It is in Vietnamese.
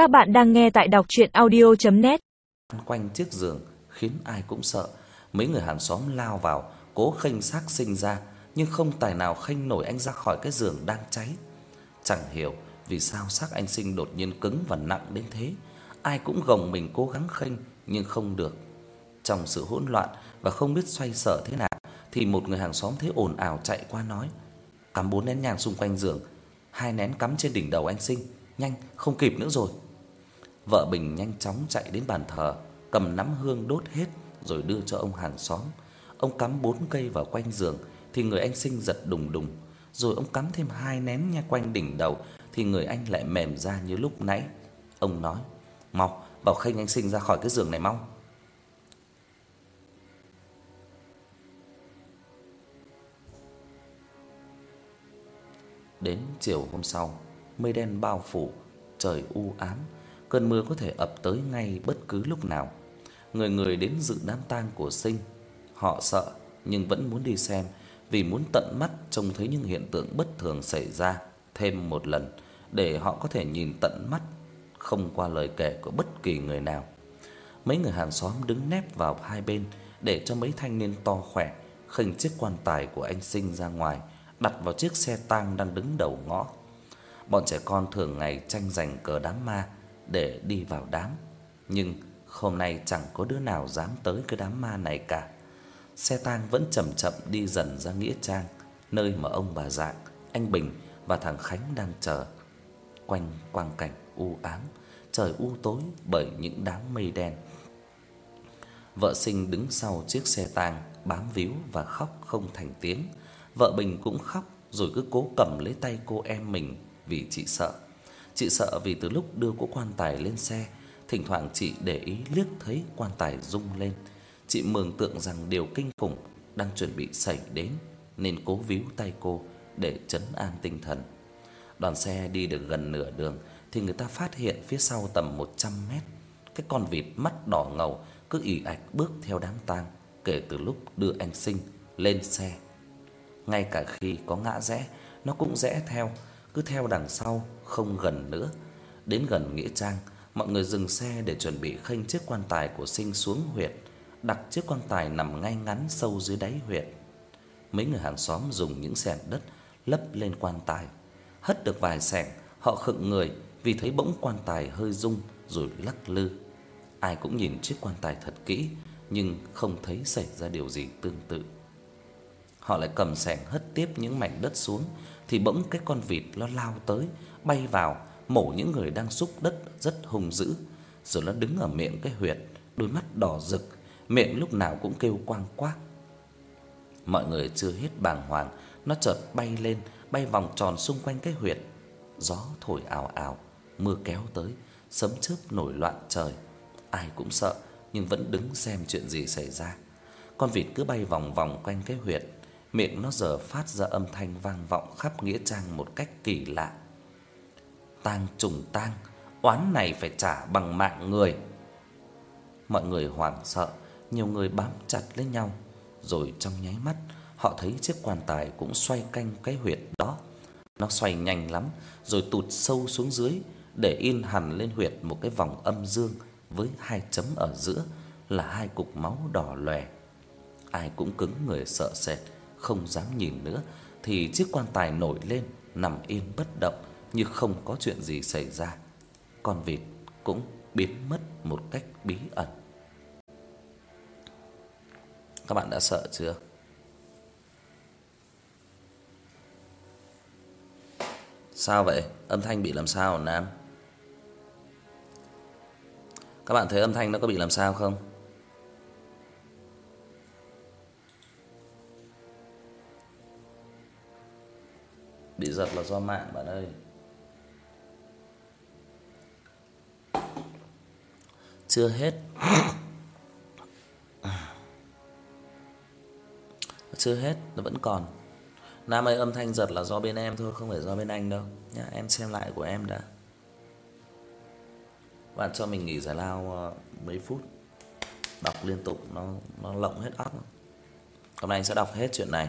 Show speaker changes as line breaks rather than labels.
Các bạn đang nghe tại đọc audio net
Quanh chiếc giường khiến ai cũng sợ. Mấy người hàng xóm lao vào, cố khênh xác sinh ra, nhưng không tài nào khênh nổi anh ra khỏi cái giường đang cháy. Chẳng hiểu vì sao xác anh sinh đột nhiên cứng và nặng đến thế. Ai cũng gồng mình cố gắng khênh nhưng không được. Trong sự hỗn loạn và không biết xoay sở thế nào thì một người hàng xóm thấy ồn ào chạy qua nói: "Cắm bốn nén nhang xung quanh giường, hai nén cắm trên đỉnh đầu anh Sinh, nhanh, không kịp nữa rồi." Vợ Bình nhanh chóng chạy đến bàn thờ, cầm nắm hương đốt hết rồi đưa cho ông hàng xóm. Ông cắm bốn cây vào quanh giường thì người anh Sinh giật đùng đùng, rồi ông cắm thêm hai nén nha quanh đỉnh đầu thì người anh lại mềm ra như lúc nãy. Ông nói: "Mau, vào khênh anh Sinh ra khỏi cái giường này mau." Đến chiều hôm sau, mây đen bao phủ, trời u ám, cơn mưa có thể ập tới ngay bất cứ lúc nào. Người người đến dự đám tang của Sinh, họ sợ nhưng vẫn muốn đi xem vì muốn tận mắt trông thấy những hiện tượng bất thường xảy ra thêm một lần để họ có thể nhìn tận mắt không qua lời kể của bất kỳ người nào. Mấy người hàng xóm đứng nép vào hai bên để cho mấy thanh niên to khỏe khênh chiếc quan tài của anh Sinh ra ngoài, đặt vào chiếc xe tang đang đứng đầu ngõ. Bọn trẻ con thường ngày tranh giành cờ đám ma để đi vào đám, nhưng hôm nay chẳng có đứa nào dám tới cái đám ma này cả. Xe tang vẫn chậm chậm đi dần ra nghĩa trang, nơi mà ông bà Dạng, anh Bình và thằng Khánh đang chờ. Quanh quang cảnh u ám, trời u tối bởi những đám mây đen. Vợ Sinh đứng sau chiếc xe tang, bám víu và khóc không thành tiếng. Vợ Bình cũng khóc rồi cứ cố cầm lấy tay cô em mình vì chị sợ. Chị sợ vì từ lúc đưa cô quan tài lên xe, thỉnh thoảng chị để ý liếc thấy quan tài rung lên. Chị mường tượng rằng điều kinh khủng đang chuẩn bị xảy đến nên cố víu tay cô để trấn an tinh thần. Đoàn xe đi được gần nửa đường thì người ta phát hiện phía sau tầm 100 mét, cái con vịt mắt đỏ ngầu cứ ì ạch bước theo đám tang kể từ lúc đưa anh Sinh lên xe. Ngay cả khi có ngã rẽ, nó cũng rẽ theo, cứ theo đằng sau không gần nữa. Đến gần nghĩa trang, mọi người dừng xe để chuẩn bị khênh chiếc quan tài của Sinh xuống huyệt, đặt chiếc quan tài nằm ngay ngắn sâu dưới đáy huyệt. Mấy người hàng xóm dùng những xẻng đất lấp lên quan tài. Hất được vài xẻng, họ khựng người vì thấy bỗng quan tài hơi rung rồi lắc lư. Ai cũng nhìn chiếc quan tài thật kỹ nhưng không thấy xảy ra điều gì tương tự. Họ lại cầm sẻng hất tiếp những mảnh đất xuống thì bỗng cái con vịt nó lao tới, bay vào mổ những người đang xúc đất rất hung dữ, rồi nó đứng ở miệng cái huyệt, đôi mắt đỏ rực, miệng lúc nào cũng kêu quang quác. Mọi người chưa hết bàng hoàng, nó chợt bay lên, bay vòng tròn xung quanh cái huyệt. Gió thổi ào ào, mưa kéo tới, sấm chớp nổi loạn trời. Ai cũng sợ nhưng vẫn đứng xem chuyện gì xảy ra. Con vịt cứ bay vòng vòng quanh cái huyệt, miệng nó giờ phát ra âm thanh vang vọng khắp nghĩa trang một cách kỳ lạ. Tang trùng tang, oán này phải trả bằng mạng người. Mọi người hoảng sợ, nhiều người bám chặt lấy nhau, rồi trong nháy mắt họ thấy chiếc quan tài cũng xoay canh cái huyệt đó. Nó xoay nhanh lắm, rồi tụt sâu xuống dưới để in hẳn lên huyệt một cái vòng âm dương với hai chấm ở giữa là hai cục máu đỏ loè. Ai cũng cứng người sợ sệt, không dám nhìn nữa, thì chiếc quan tài nổi lên, nằm yên bất động, như không có chuyện gì xảy ra. Con vịt cũng biến mất một cách bí ẩn. Các bạn đã sợ chưa? Sao vậy? Âm thanh bị làm sao hả Nam? Các bạn thấy âm thanh nó có bị làm sao không? Bị giật là do mạng bạn ơi. Chưa hết. Chưa hết, nó vẫn còn. Nam ơi âm thanh giật là do bên em thôi, không phải do bên anh đâu nhá. Em xem lại của em đã. Bạn cho mình nghỉ giải lao ờ, mấy phút. Đọc liên tục nó nó lộng hết óc. Hôm nay anh sẽ đọc hết chuyện này.